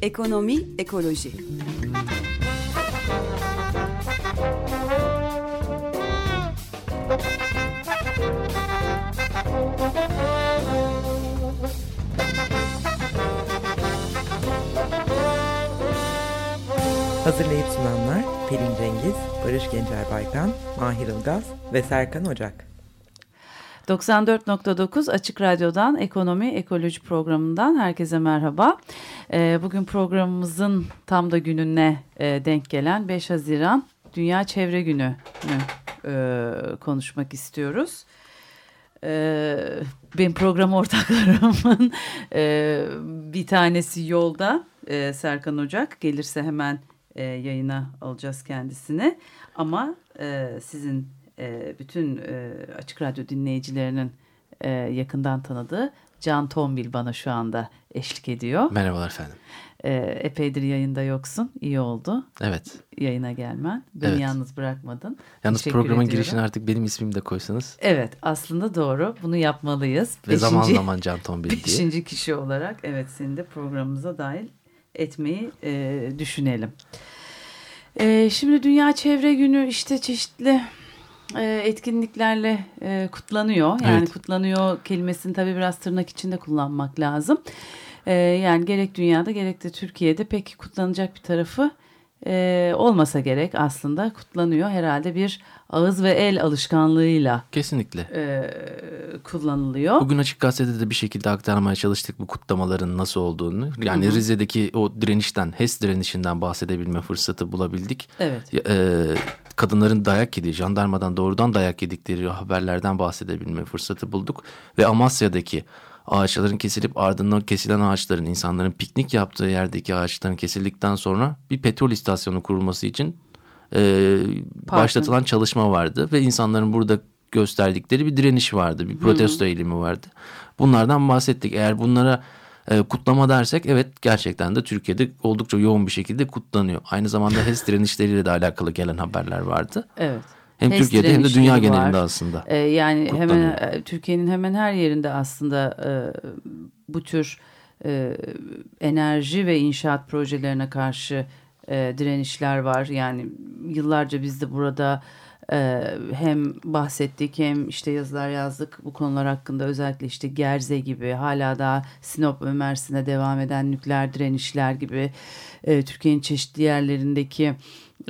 Ekonomi, ekoloji. Pelin Cengiz, Barış Gencer Baykan, Mahir Ilgaz ve Serkan Ocak. 94.9 Açık Radyo'dan Ekonomi Ekoloji programından herkese merhaba. Ee, bugün programımızın tam da gününe e, denk gelen 5 Haziran Dünya Çevre Günü'nü e, konuşmak istiyoruz. Ee, benim program ortaklarımın e, bir tanesi yolda Serkan Ocak gelirse hemen yayına alacağız kendisini ama sizin e, bütün e, Açık Radyo dinleyicilerinin e, yakından tanıdığı Can Tombil bana şu anda eşlik ediyor. Merhabalar efendim. E, epeydir yayında yoksun. İyi oldu. Evet. Yayına gelmen. Beni evet. yalnız bırakmadın. Yalnız Teşekkür programın ediyorum. girişine artık benim ismimi de koysanız. Evet aslında doğru. Bunu yapmalıyız. Ve beşinci, zaman zaman Can Tombil diye. Beşinci kişi olarak evet seni de programımıza dahil etmeyi e, düşünelim. E, şimdi Dünya Çevre Günü işte çeşitli e, etkinliklerle e, kutlanıyor. Yani evet. kutlanıyor kelimesini tabii biraz tırnak içinde kullanmak lazım. E, yani gerek dünyada gerek de Türkiye'de pek kutlanacak bir tarafı e, olmasa gerek aslında kutlanıyor. Herhalde bir ağız ve el alışkanlığıyla kesinlikle e, kullanılıyor. Bugün Açık Gazete'de de bir şekilde aktarmaya çalıştık bu kutlamaların nasıl olduğunu. Yani Hı -hı. Rize'deki o direnişten, HES direnişinden bahsedebilme fırsatı bulabildik. Evet. E, kadınların dayak yediği, jandarmadan doğrudan dayak yedikleri haberlerden bahsedebilme fırsatı bulduk. Ve Amasya'daki ağaçların kesilip ardından kesilen ağaçların insanların piknik yaptığı yerdeki ağaçların kesildikten sonra bir petrol istasyonu kurulması için e, başlatılan çalışma vardı. Ve insanların burada gösterdikleri bir direniş vardı, bir protesto hmm. eğilimi vardı. Bunlardan bahsettik. Eğer bunlara e, kutlama dersek evet gerçekten de Türkiye'de oldukça yoğun bir şekilde kutlanıyor. Aynı zamanda HES direnişleriyle de alakalı gelen haberler vardı. Evet. Hem HES Türkiye'de hem de dünya var. genelinde aslında. Ee, yani hemen e, Türkiye'nin hemen her yerinde aslında e, bu tür e, enerji ve inşaat projelerine karşı e, direnişler var. Yani yıllarca biz de burada ee, hem bahsettik hem işte yazılar yazdık. Bu konular hakkında özellikle işte Gerze gibi hala daha Sinop ve Mersin'e devam eden nükleer direnişler gibi e, Türkiye'nin çeşitli yerlerindeki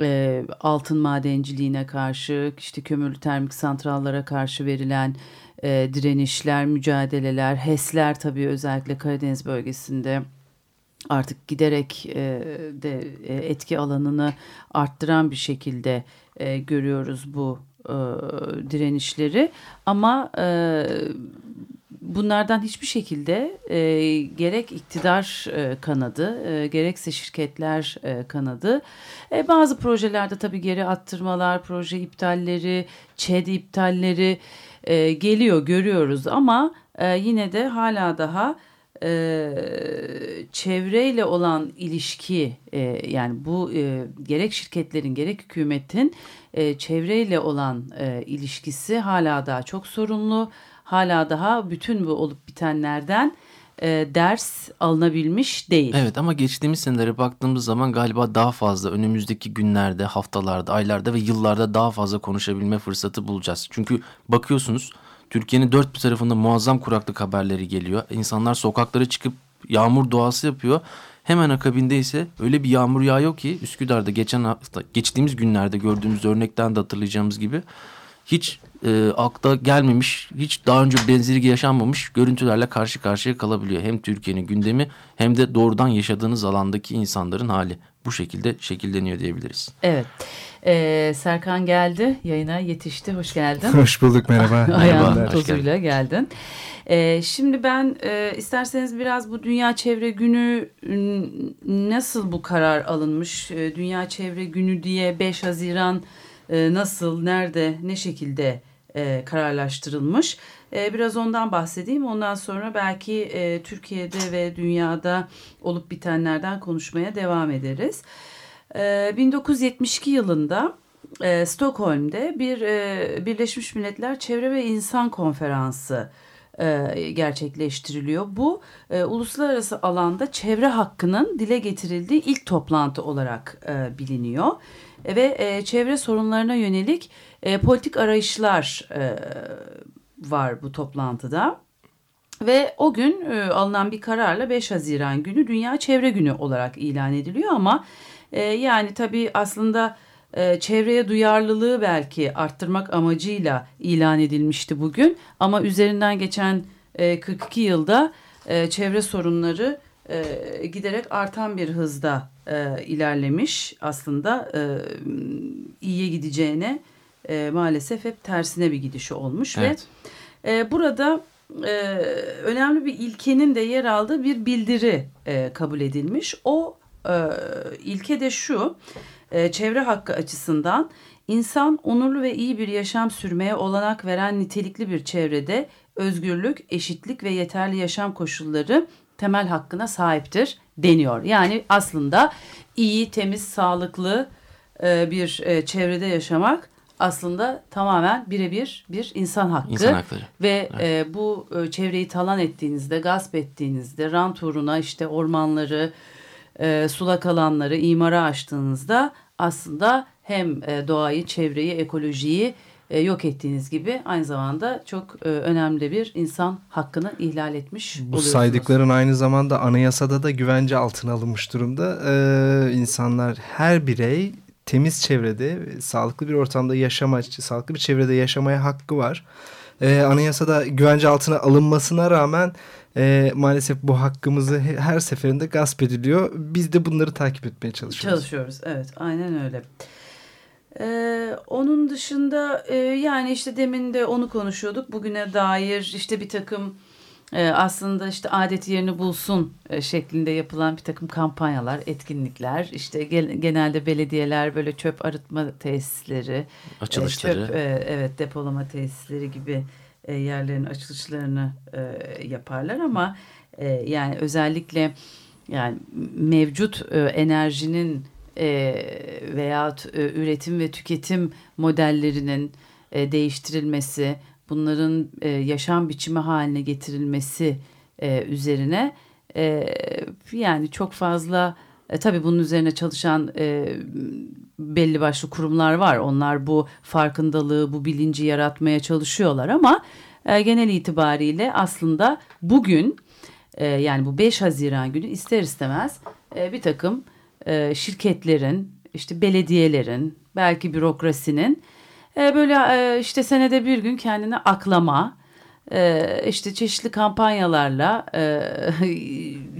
e, altın madenciliğine karşı işte kömürlü termik santrallara karşı verilen e, direnişler, mücadeleler, HES'ler tabii özellikle Karadeniz bölgesinde artık giderek e, de e, etki alanını arttıran bir şekilde e, görüyoruz bu e, direnişleri. Ama e, bunlardan hiçbir şekilde e, gerek iktidar e, kanadı e, gerekse şirketler e, kanadı. E, bazı projelerde tabii geri attırmalar proje iptalleri ÇED iptalleri e, geliyor görüyoruz. Ama e, yine de hala daha e, çevreyle olan ilişki e, yani bu e, gerek şirketlerin gerek hükümetin e, çevreyle olan e, ilişkisi hala daha çok sorunlu. Hala daha bütün bu olup bitenlerden e, ders alınabilmiş değil. Evet ama geçtiğimiz senelere baktığımız zaman galiba daha fazla önümüzdeki günlerde, haftalarda, aylarda ve yıllarda daha fazla konuşabilme fırsatı bulacağız. Çünkü bakıyorsunuz Türkiye'nin dört bir tarafında muazzam kuraklık haberleri geliyor. İnsanlar sokaklara çıkıp yağmur doğası yapıyor. Hemen akabinde ise öyle bir yağmur yağıyor ki Üsküdar'da geçen hafta geçtiğimiz günlerde gördüğümüz örnekten de hatırlayacağımız gibi hiç e, akla gelmemiş, hiç daha önce benzeri yaşanmamış görüntülerle karşı karşıya kalabiliyor. Hem Türkiye'nin gündemi hem de doğrudan yaşadığınız alandaki insanların hali bu şekilde şekilleniyor diyebiliriz. Evet. Ee, Serkan geldi yayına yetişti. Hoş geldin. Hoş bulduk merhaba. Ayağın tozuyla geldin. Ee, şimdi ben e, isterseniz biraz bu Dünya Çevre Günü nasıl bu karar alınmış? E, Dünya Çevre Günü diye 5 Haziran e, nasıl, nerede, ne şekilde e, kararlaştırılmış? E, biraz ondan bahsedeyim. Ondan sonra belki e, Türkiye'de ve dünyada olup bitenlerden konuşmaya devam ederiz. E, 1972 yılında e, Stockholm'de bir e, Birleşmiş Milletler Çevre ve İnsan Konferansı e, gerçekleştiriliyor. Bu e, uluslararası alanda çevre hakkının dile getirildiği ilk toplantı olarak e, biliniyor. E, ve e, çevre sorunlarına yönelik e, politik arayışlar e, var bu toplantıda. Ve o gün e, alınan bir kararla 5 Haziran günü Dünya Çevre Günü olarak ilan ediliyor ama e, yani tabii aslında e, çevreye duyarlılığı belki arttırmak amacıyla ilan edilmişti bugün. Ama üzerinden geçen e, 42 yılda e, çevre sorunları e, giderek artan bir hızda e, ilerlemiş. Aslında e, iyiye gideceğine e, maalesef hep tersine bir gidişi olmuş Evet. ve e, burada e, önemli bir ilkenin de yer aldığı bir bildiri e, kabul edilmiş. O e, ilke de şu, e, çevre hakkı açısından insan onurlu ve iyi bir yaşam sürmeye olanak veren nitelikli bir çevrede özgürlük, eşitlik ve yeterli yaşam koşulları temel hakkına sahiptir deniyor. Yani aslında iyi, temiz, sağlıklı e, bir e, çevrede yaşamak aslında tamamen birebir bir insan hakkı. İnsan hakları. Ve e, bu e, çevreyi talan ettiğinizde, gasp ettiğinizde, rant uğruna işte ormanları, e, sulak alanları imara açtığınızda aslında hem e, doğayı, çevreyi, ekolojiyi e, yok ettiğiniz gibi aynı zamanda çok e, önemli bir insan hakkını ihlal etmiş Bu oluyorsunuz. saydıkların aynı zamanda anayasada da güvence altına alınmış durumda. Ee, insanlar her birey temiz çevrede, sağlıklı bir ortamda yaşama, sağlıklı bir çevrede yaşamaya hakkı var. Ee, anayasada güvence altına alınmasına rağmen e, maalesef bu hakkımızı he- her seferinde gasp ediliyor. Biz de bunları takip etmeye çalışıyoruz. Çalışıyoruz evet aynen öyle. Ee, onun dışında e, yani işte demin de onu konuşuyorduk. Bugüne dair işte bir takım e, aslında işte adet yerini bulsun e, şeklinde yapılan bir takım kampanyalar, etkinlikler. İşte gel- genelde belediyeler böyle çöp arıtma tesisleri, e, Açılışları. çöp e, evet depolama tesisleri gibi e, yerlerin açılışlarını e, yaparlar ama e, yani özellikle yani mevcut e, enerjinin e, veya e, üretim ve tüketim modellerinin e, değiştirilmesi, bunların e, yaşam biçimi haline getirilmesi e, üzerine e, yani çok fazla e, tabii bunun üzerine çalışan e, belli başlı kurumlar var. Onlar bu farkındalığı, bu bilinci yaratmaya çalışıyorlar ama e, genel itibariyle aslında bugün e, yani bu 5 Haziran günü ister istemez e, bir takım e, şirketlerin, işte belediyelerin, belki bürokrasinin e, böyle e, işte senede bir gün kendine aklama, e, işte çeşitli kampanyalarla e,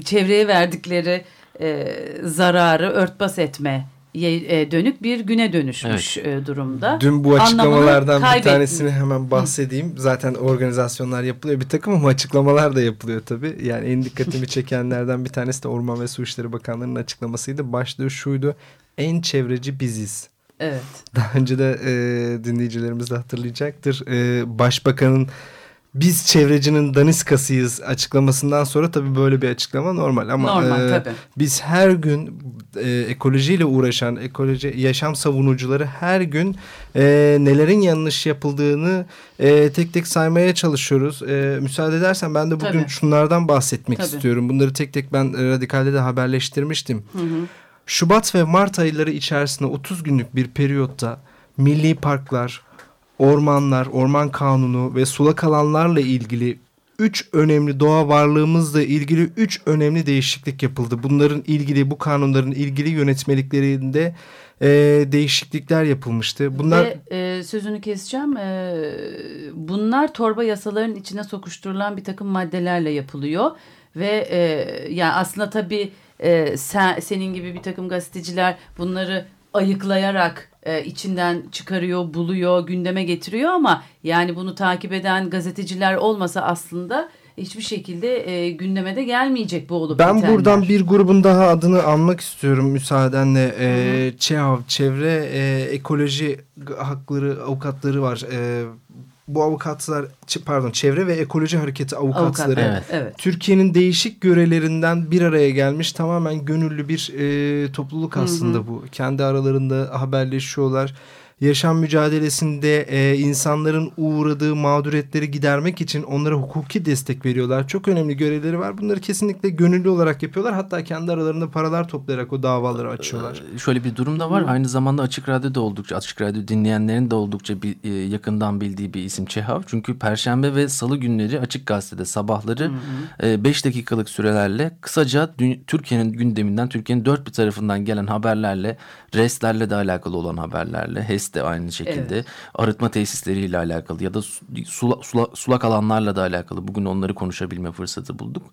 çevreye verdikleri e, zararı örtbas etme e, dönük bir güne dönüşmüş e, durumda. Dün bu açıklamalardan bir tanesini hemen bahsedeyim. Zaten organizasyonlar yapılıyor bir takım ama açıklamalar da yapılıyor tabii. Yani en dikkatimi çekenlerden bir tanesi de Orman ve Su İşleri Bakanlığı'nın açıklamasıydı. Başlığı şuydu. En çevreci biziz. Evet. Daha önce de e, dinleyicilerimiz de hatırlayacaktır. E, Başbakanın biz çevrecinin daniskasıyız açıklamasından sonra tabii böyle bir açıklama normal. Ama Normal e, tabii. biz her gün e, ekolojiyle uğraşan ekoloji yaşam savunucuları her gün e, nelerin yanlış yapıldığını e, tek tek saymaya çalışıyoruz. E, müsaade edersen ben de bugün Tabii. şunlardan bahsetmek Tabii. istiyorum. Bunları tek tek ben e, Radikal'de de haberleştirmiştim. Hı hı. Şubat ve Mart ayları içerisinde 30 günlük bir periyotta milli parklar, ormanlar, orman kanunu ve sulak alanlarla ilgili 3 önemli doğa varlığımızla ilgili 3 önemli değişiklik yapıldı. Bunların ilgili bu kanunların ilgili yönetmeliklerinde e, değişiklikler yapılmıştı. Bunlar Ve e, sözünü keseceğim. E, bunlar torba yasaların içine sokuşturulan bir takım maddelerle yapılıyor. Ve e, yani aslında tabii e, sen, senin gibi bir takım gazeteciler bunları ayıklayarak e, içinden çıkarıyor, buluyor, gündeme getiriyor ama yani bunu takip eden gazeteciler olmasa aslında hiçbir şekilde e, gündeme de gelmeyecek bu olup Ben bitenler. buradan bir grubun daha adını anmak istiyorum müsaadenle. Ee, ÇEAV, Çevre e, Ekoloji Hakları Avukatları var. Ee, bu avukatlar, pardon Çevre ve Ekoloji Hareketi avukatları. Avukat, Evet. evet. Türkiye'nin değişik yörelerinden bir araya gelmiş tamamen gönüllü bir e, topluluk aslında Hı hı. bu. Kendi aralarında haberleşiyorlar. Yaşam mücadelesinde e, insanların uğradığı mağduriyetleri gidermek için onlara hukuki destek veriyorlar. Çok önemli görevleri var. Bunları kesinlikle gönüllü olarak yapıyorlar. Hatta kendi aralarında paralar toplayarak o davaları açıyorlar. Ee, şöyle bir durum da var. Hı. Aynı zamanda Açık Radyo'da oldukça, Açık Radyo dinleyenlerin de oldukça bir, e, yakından bildiği bir isim Çehav. Çünkü Perşembe ve Salı günleri Açık Gazete'de sabahları 5 e, dakikalık sürelerle kısaca Türkiye'nin gündeminden, Türkiye'nin dört bir tarafından gelen haberlerle, restlerle de alakalı olan haberlerle, HES de aynı şekilde, evet. arıtma tesisleriyle alakalı ya da sula, sula, sulak alanlarla da alakalı bugün onları konuşabilme fırsatı bulduk.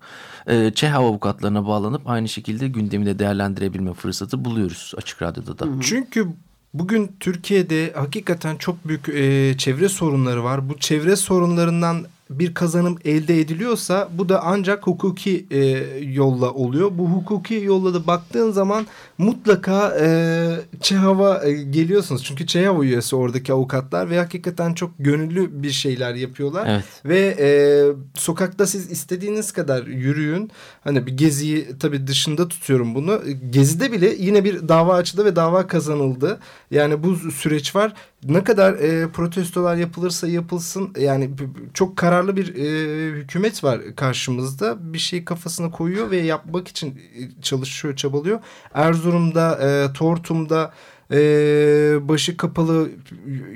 Ee, ÇEHAV avukatlarına bağlanıp aynı şekilde gündemi de değerlendirebilme fırsatı buluyoruz Açık Radyo'da da. Hı hı. Çünkü Bugün Türkiye'de hakikaten çok büyük e, çevre sorunları var. Bu çevre sorunlarından bir kazanım elde ediliyorsa bu da ancak hukuki e, yolla oluyor. Bu hukuki yolla da baktığın zaman mutlaka e, ÇEHAV'a e, geliyorsunuz. Çünkü ÇEHAV üyesi oradaki avukatlar ve hakikaten çok gönüllü bir şeyler yapıyorlar. Evet. Ve e, sokakta siz istediğiniz kadar yürüyün. Hani bir geziyi tabii dışında tutuyorum bunu. Gezide bile yine bir dava açıldı ve dava kazanıldı. Yani bu süreç var ne kadar e, protestolar yapılırsa yapılsın yani çok kararlı bir e, hükümet var karşımızda. Bir şey kafasına koyuyor ve yapmak için e, çalışıyor, çabalıyor. Erzurum'da, e, Tortum'da e, başı kapalı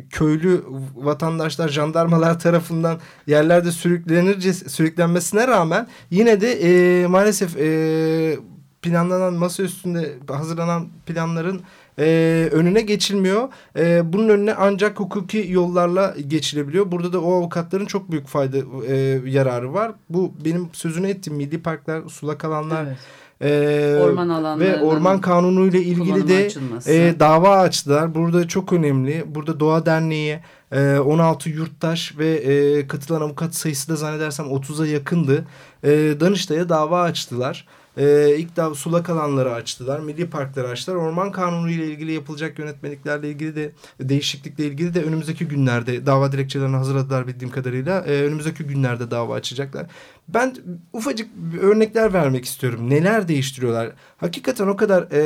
köylü vatandaşlar jandarmalar tarafından yerlerde sürüklenirce sürüklenmesine rağmen yine de e, maalesef e, planlanan masa üstünde hazırlanan planların e, önüne geçilmiyor. E, bunun önüne ancak hukuki yollarla geçilebiliyor. Burada da o avukatların çok büyük fayda e, yararı var. Bu benim sözünü ettiğim milli parklar, sulak alanlar... Evet. Ee, orman ve orman kanunu ile ilgili de e, dava açtılar. Burada çok önemli. Burada Doğa Derneği e, 16 yurttaş ve e, katılan avukat sayısı da zannedersem 30'a yakındı. E, Danıştay'a dava açtılar. Ee, ilk daha sulak alanları açtılar. Milli parkları açtılar. Orman kanunu ile ilgili yapılacak yönetmeliklerle ilgili de değişiklikle ilgili de önümüzdeki günlerde dava dilekçelerini hazırladılar bildiğim kadarıyla. Ee, önümüzdeki günlerde dava açacaklar. Ben ufacık örnekler vermek istiyorum. Neler değiştiriyorlar? Hakikaten o kadar e,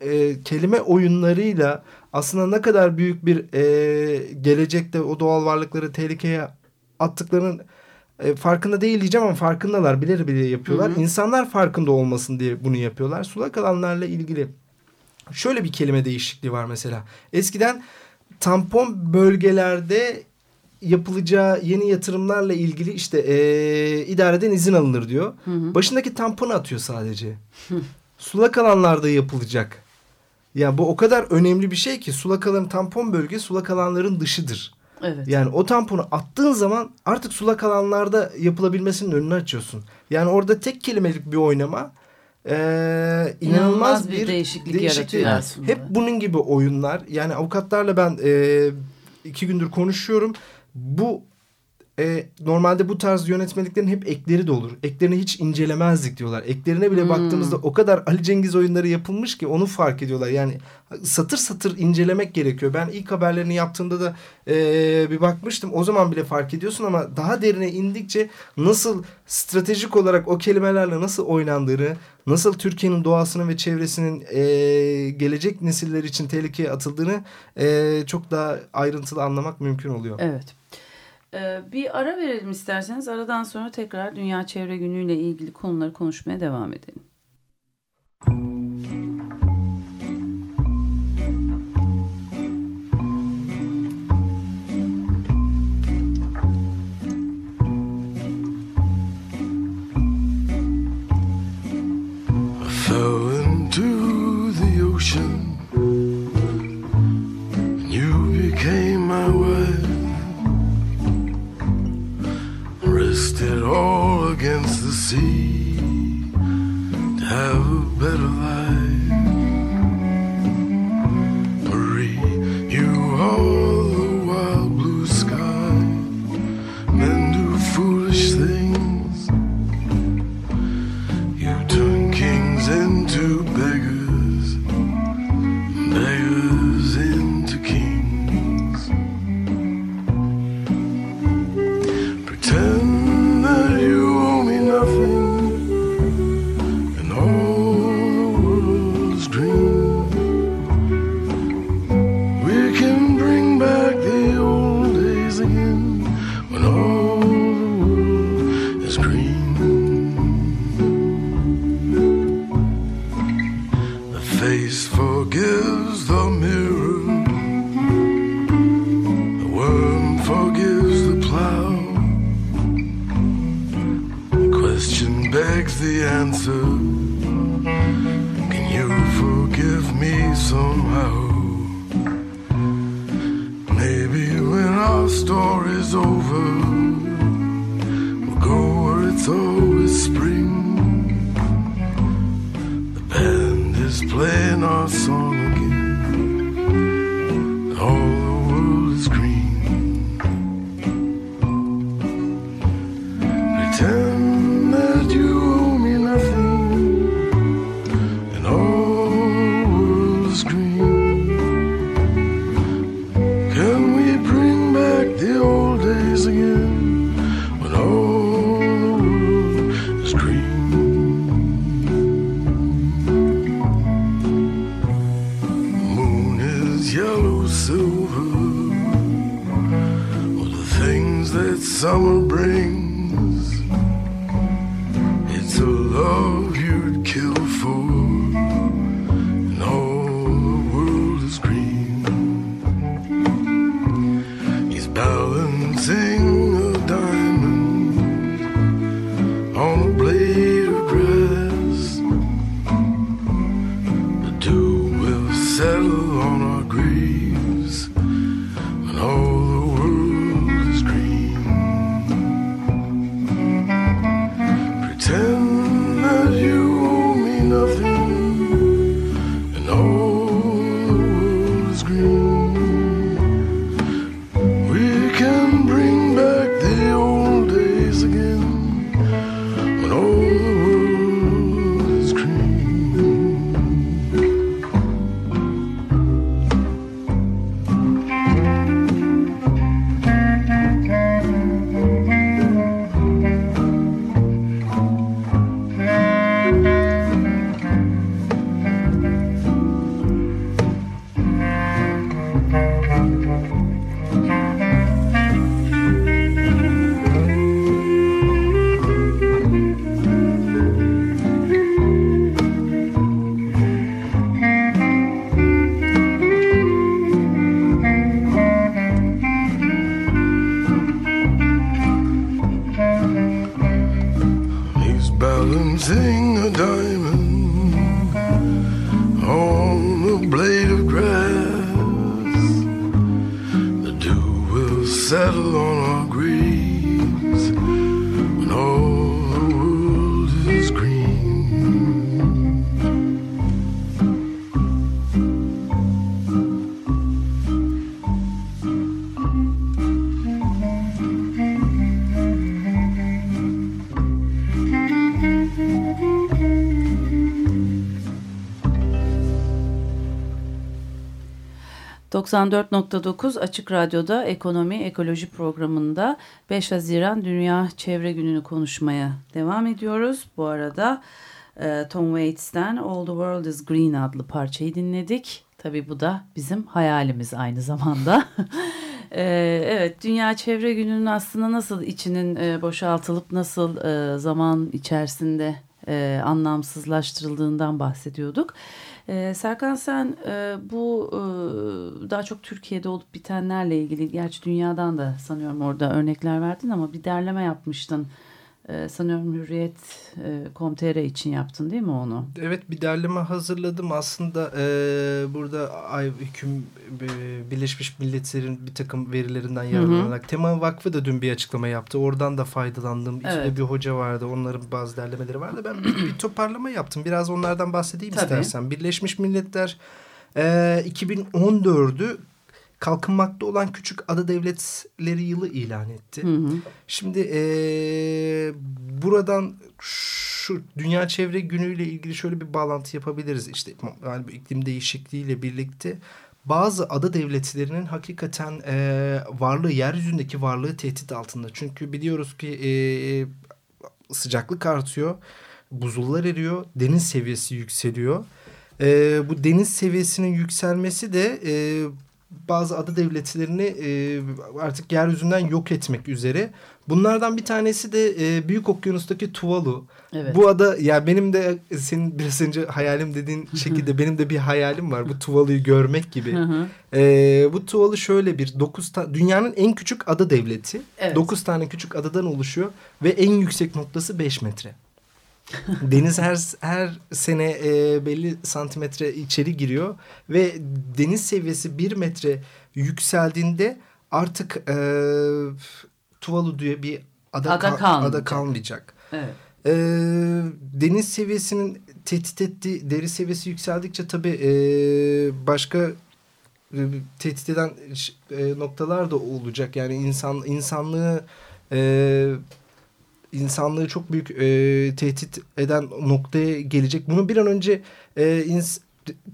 e, kelime oyunlarıyla aslında ne kadar büyük bir e, gelecekte o doğal varlıkları tehlikeye attıklarının e, farkında değil diyeceğim ama farkındalar. Bilir bile yapıyorlar. Hı hı. İnsanlar farkında olmasın diye bunu yapıyorlar. Sulak alanlarla ilgili şöyle bir kelime değişikliği var mesela. Eskiden tampon bölgelerde yapılacağı yeni yatırımlarla ilgili işte e, idareden izin alınır diyor. Hı hı. Başındaki tamponu atıyor sadece. Hı. Sulak alanlarda yapılacak. Yani bu o kadar önemli bir şey ki sulak alanın tampon bölge sulak alanların dışıdır. Evet. Yani o tamponu attığın zaman artık sulak alanlarda yapılabilmesinin önünü açıyorsun. Yani orada tek kelimelik bir oynama e, inanılmaz, inanılmaz bir, bir değişiklik, değişiklik yaratıyor aslında. Hep bunun gibi oyunlar. Yani avukatlarla ben e, iki gündür konuşuyorum. Bu e, normalde bu tarz yönetmeliklerin hep ekleri de olur. Eklerini hiç incelemezdik diyorlar. Eklerine bile hmm. baktığımızda o kadar Ali Cengiz oyunları yapılmış ki onu fark ediyorlar. Yani satır satır incelemek gerekiyor. Ben ilk haberlerini yaptığımda da e, bir bakmıştım. O zaman bile fark ediyorsun ama daha derine indikçe nasıl stratejik olarak o kelimelerle nasıl oynandığını, nasıl Türkiye'nin doğasının ve çevresinin e, gelecek nesiller için tehlikeye atıldığını e, çok daha ayrıntılı anlamak mümkün oluyor. Evet. Ee, bir ara verelim isterseniz. Aradan sonra tekrar Dünya Çevre Günü ile ilgili konuları konuşmaya devam edelim. Food. Face forgives the mirror. The worm forgives the plow. The question begs the answer. Can you forgive me somehow? Maybe when our story's over, we'll go where it's always spring. The Song. ...94.9 Açık Radyo'da Ekonomi Ekoloji programında 5 Haziran Dünya Çevre Günü'nü konuşmaya devam ediyoruz. Bu arada e, Tom Waits'ten All the World is Green adlı parçayı dinledik. Tabii bu da bizim hayalimiz aynı zamanda. E, evet Dünya Çevre Günü'nün aslında nasıl içinin e, boşaltılıp nasıl zaman içerisinde e, anlamsızlaştırıldığından bahsediyorduk. Ee, Serkan sen e, bu e, daha çok Türkiye'de olup bitenlerle ilgili gerçi dünyadan da sanıyorum orada örnekler verdin ama bir derleme yapmıştın. Ee, sanıyorum Hürriyet e, Com.tr için yaptın değil mi onu? Evet bir derleme hazırladım. Aslında e, burada ay, hüküm e, Birleşmiş Milletler'in bir takım verilerinden yararlanarak Tema Vakfı da dün bir açıklama yaptı. Oradan da faydalandım. İçinde Evet. bir hoca vardı. Onların bazı derlemeleri vardı. Ben bir, bir toparlama yaptım. Biraz onlardan bahsedeyim Tabii. istersen. Birleşmiş Milletler e, 2014'ü kalkınmakta olan küçük ada devletleri yılı ilan etti. Hı hı. Şimdi eee, buradan şu Dünya Çevre Günü ile ilgili şöyle bir bağlantı yapabiliriz. İşte yani bu iklim değişikliğiyle birlikte bazı ada devletlerinin hakikaten eee, varlığı, yeryüzündeki varlığı tehdit altında. Çünkü biliyoruz ki eee, sıcaklık artıyor, buzullar eriyor, deniz seviyesi yükseliyor. Eee, bu deniz seviyesinin yükselmesi de eee, bazı ada devletlerini e, artık yeryüzünden yok etmek üzere. Bunlardan bir tanesi de e, Büyük Okyanus'taki Tuvalu. Evet. Bu ada ya benim de senin biraz önce hayalim dediğin şekilde benim de bir hayalim var. Bu Tuvalu'yu görmek gibi. E, bu Tuvalu şöyle bir 9 dünyanın en küçük ada devleti. Evet. 9 tane küçük adadan oluşuyor ve en yüksek noktası 5 metre. Deniz her her sene e, belli santimetre içeri giriyor ve deniz seviyesi bir metre yükseldiğinde artık e, Tuvalu diye bir ada, Ada kal- kalmayacak. ada kalmayacak. Evet. E, deniz seviyesinin tehdit ettiği deri seviyesi yükseldikçe tabii e, başka e, tehdit eden e, noktalar da olacak. Yani insan insanlığı e, insanlığı çok büyük e, tehdit eden noktaya gelecek. Bunu bir an önce e,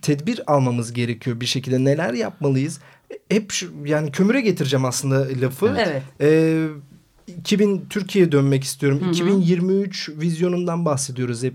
tedbir almamız gerekiyor bir şekilde. Neler yapmalıyız? Hep şu, yani kömüre getireceğim aslında lafı. Evet. Ee, 2000 Türkiye'ye dönmek istiyorum. Hı hı. 2023 vizyonundan bahsediyoruz hep.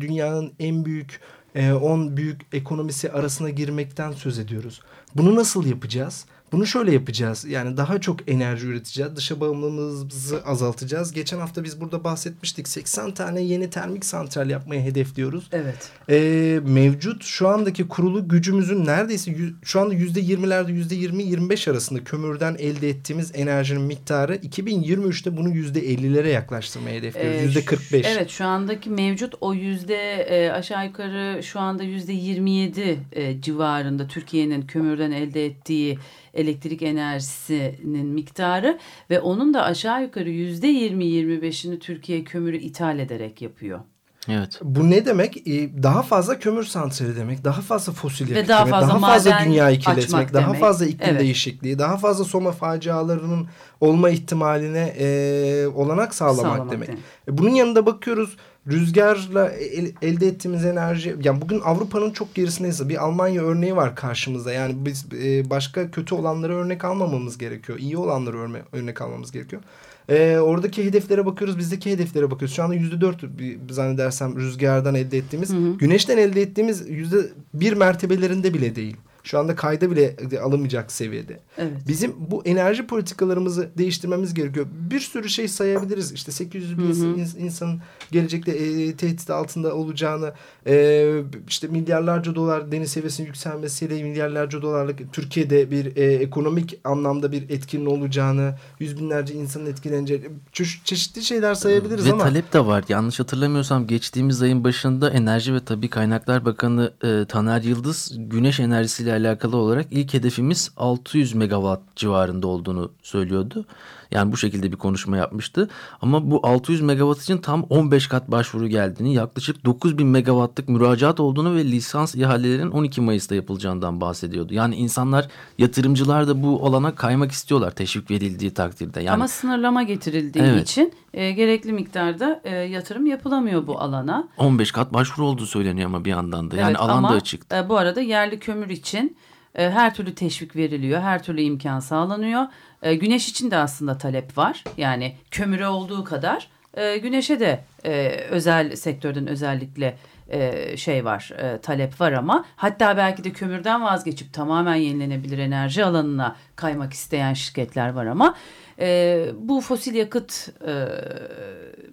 Dünyanın en büyük e, 10 büyük ekonomisi arasına girmekten söz ediyoruz. Bunu nasıl yapacağız? Bunu şöyle yapacağız. Yani daha çok enerji üreteceğiz. Dışa bağımlılığımızı azaltacağız. Geçen hafta biz burada bahsetmiştik. 80 tane yeni termik santral yapmayı hedefliyoruz. Evet. Ee, mevcut şu andaki kurulu gücümüzün neredeyse şu anda yüzde yirmilerde yüzde yirmi yirmi beş arasında kömürden elde ettiğimiz enerjinin miktarı 2023'te bunu yüzde ellilere yaklaştırmayı hedefliyoruz. Ee, Yüzde şu- kırk beş. Evet şu andaki mevcut o yüzde e, aşağı yukarı şu anda yüzde 27 e, civarında Türkiye'nin kömürden elde ettiği elektrik enerjisinin miktarı ve onun da aşağı yukarı yüzde 20-25'ini Türkiye kömürü ithal ederek yapıyor. Evet. Bu ne demek? Ee, daha fazla kömür santrali demek. Daha fazla fosil yakıt daha demek. fazla daha fazla dünyayı kirletmek. Daha demek. fazla iklim Evet. değişikliği. Daha fazla soma facialarının olma ihtimaline e, olanak sağlamak, Sağlamak demek. demek. Bunun yanında bakıyoruz rüzgarla el- elde ettiğimiz enerji yani bugün Avrupa'nın çok gerisindeyiz. Bir Almanya örneği var karşımızda. Yani biz e, başka kötü olanları örnek almamamız gerekiyor. İyi olanları örme, örnek almamız gerekiyor. E, oradaki hedeflere bakıyoruz. Bizdeki hedeflere bakıyoruz. Şu anda yüzde dört zannedersem rüzgardan elde ettiğimiz. Güneşten elde ettiğimiz yüzde bir mertebelerinde bile değil. Şu anda kayda bile alınmayacak seviyede. Evet. Bizim bu enerji politikalarımızı değiştirmemiz gerekiyor. Bir sürü şey sayabiliriz. İşte 800 bin ins- insanın gelecekte e, tehdit altında olacağını, e, işte milyarlarca dolar deniz seviyesinin yükselmesiyle milyarlarca dolarlık Türkiye'de bir e, ekonomik anlamda bir etkinin olacağını, yüz binlerce insanın etkileneceğini, çeş- çeşitli şeyler sayabiliriz Ve ama talep de var. Yanlış hatırlamıyorsam geçtiğimiz ayın başında Enerji ve Tabii Kaynaklar Bakanı e, Taner Yıldız güneş enerjisiyle alakalı olarak ilk hedefimiz 600 megawatt civarında olduğunu söylüyordu. Yani bu şekilde bir konuşma yapmıştı. Ama bu 600 megawatt için tam 15 kat başvuru geldiğini, yaklaşık 9000 megawattlık müracaat olduğunu ve lisans ihalelerin 12 Mayıs'ta yapılacağından bahsediyordu. Yani insanlar, yatırımcılar da bu olana kaymak istiyorlar teşvik verildiği takdirde. Yani Ama sınırlama getirildiği Evet. için e, gerekli miktarda e, yatırım yapılamıyor bu alana. 15 kat başvuru olduğu söyleniyor ama bir yandan da. Yani Evet, alan ama, da açık. e, bu arada yerli kömür için e, her türlü teşvik veriliyor, her türlü imkan sağlanıyor. E, güneş için de aslında talep var. Yani kömüre olduğu kadar e, güneşe de e, özel sektörden özellikle e, şey var, e, talep var ama hatta belki de kömürden vazgeçip tamamen yenilenebilir enerji alanına kaymak isteyen şirketler var ama e, bu fosil yakıt e,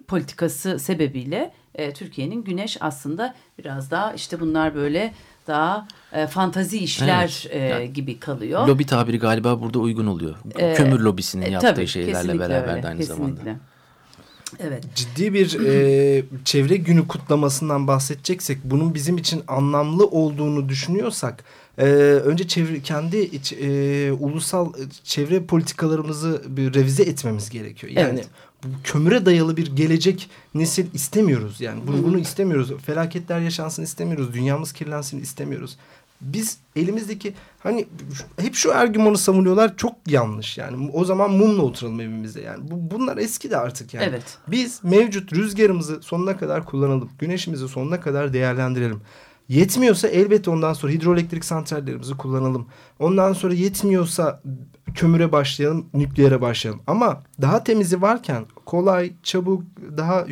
politikası sebebiyle e, Türkiye'nin güneş aslında biraz daha işte bunlar böyle daha e, fantazi işler Evet, e, yani gibi kalıyor. Lobi tabiri galiba burada uygun oluyor. Ee, Kömür lobisinin E, yaptığı tabii, şeylerle beraber öyle, aynı kesinlikle. zamanda. Evet. ciddi bir e, çevre günü kutlamasından bahsedeceksek bunun bizim için anlamlı olduğunu düşünüyorsak e, önce çevre kendi iç, e, ulusal çevre politikalarımızı bir revize etmemiz gerekiyor. Yani Evet. bu kömüre dayalı bir gelecek nesil istemiyoruz. Yani bunu, bunu istemiyoruz. Felaketler yaşansın istemiyoruz. Dünyamız kirlensin istemiyoruz. Biz elimizdeki hani hep şu argümanı savunuyorlar çok yanlış yani o zaman mumla oturalım evimizde yani bu, bunlar eski de artık yani. Evet. Biz mevcut rüzgarımızı sonuna kadar kullanalım. Güneşimizi sonuna kadar değerlendirelim. Yetmiyorsa elbette ondan sonra hidroelektrik santrallerimizi kullanalım. Ondan sonra yetmiyorsa kömüre başlayalım, nükleere başlayalım. Ama daha temizi varken kolay, çabuk, daha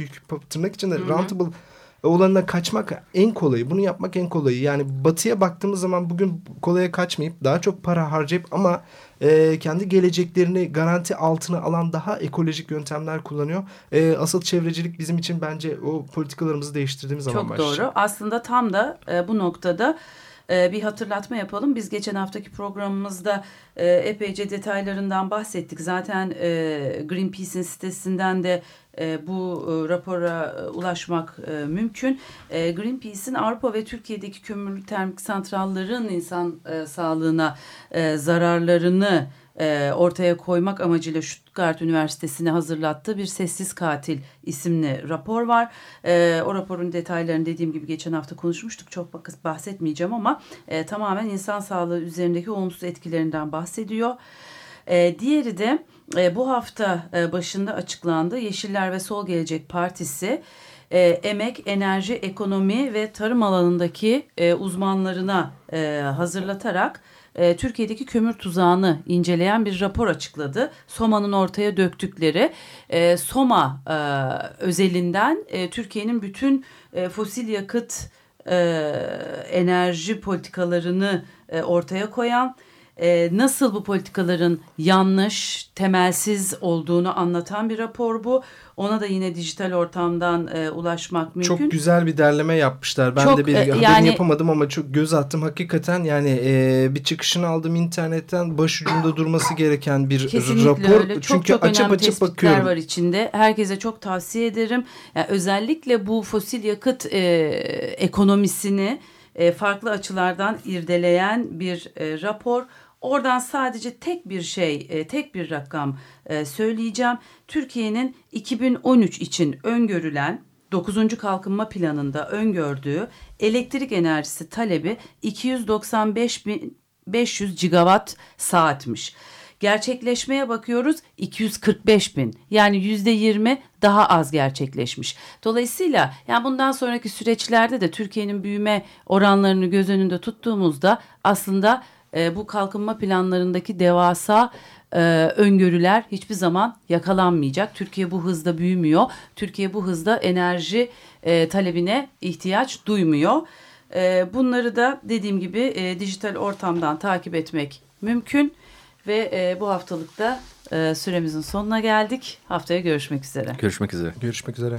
tırnak içinde rentable olanına kaçmak en kolayı. Bunu yapmak en kolayı. Yani batıya baktığımız zaman bugün kolaya kaçmayıp daha çok para harcayıp ama e, kendi geleceklerini garanti altına alan daha ekolojik yöntemler kullanıyor. E, asıl çevrecilik bizim için bence o politikalarımızı değiştirdiğimiz zaman Çok başlayacak. doğru. Aslında tam da e, bu noktada e, bir hatırlatma yapalım. Biz geçen haftaki programımızda e, epeyce detaylarından bahsettik. Zaten e, Greenpeace'in sitesinden de e, bu e, rapora e, ulaşmak mümkün. Greenpeace'in Avrupa ve Türkiye'deki kömürlü termik santrallerin insan sağlığına zararlarını ortaya koymak amacıyla Stuttgart Üniversitesi'ne hazırlattığı bir Sessiz Katil isimli rapor var. O raporun detaylarını dediğim gibi geçen hafta konuşmuştuk. Çok bahsetmeyeceğim ama tamamen insan sağlığı üzerindeki olumsuz etkilerinden bahsediyor. Diğeri de e, bu hafta e, başında açıklandı Yeşiller ve Sol Gelecek Partisi e, emek, enerji, ekonomi ve tarım alanındaki e, uzmanlarına e, hazırlatarak e, Türkiye'deki kömür tuzağını inceleyen bir rapor açıkladı. SOMA'nın ortaya döktükleri e, SOMA e, özelinden e, Türkiye'nin bütün e, fosil yakıt e, enerji politikalarını e, ortaya koyan e, nasıl bu politikaların yanlış, temelsiz olduğunu anlatan bir rapor bu. Ona da yine dijital ortamdan e, ulaşmak mümkün. Çok güzel bir derleme yapmışlar. Ben Çok, de bir e, yani- yapamadım ama çok göz attım. Hakikaten yani e, bir çıkışını aldım internetten başucumda durması gereken bir Kesinlikle rapor. öyle. Çok Çünkü çok açıp açıp bakıyorum. var içinde. Herkese çok tavsiye ederim. Yani özellikle bu fosil yakıt e, ekonomisini e, farklı açılardan irdeleyen bir e, rapor. Oradan sadece tek bir şey, e, tek bir rakam e, söyleyeceğim. Türkiye'nin 2013 için öngörülen 9. kalkınma planında öngördüğü elektrik enerjisi talebi 295 bin 500 gigawatt saatmiş. Gerçekleşmeye bakıyoruz 245 bin yani yüzde 20 daha az gerçekleşmiş. Dolayısıyla yani bundan sonraki süreçlerde de Türkiye'nin büyüme oranlarını göz önünde tuttuğumuzda aslında e, bu kalkınma planlarındaki devasa e, öngörüler hiçbir zaman yakalanmayacak. Türkiye bu hızda büyümüyor. Türkiye bu hızda enerji e, talebine ihtiyaç duymuyor. E, bunları da dediğim gibi e, dijital ortamdan takip etmek mümkün. Ve e, bu haftalıkta e, süremizin sonuna geldik. Haftaya görüşmek üzere. Görüşmek üzere. Görüşmek üzere.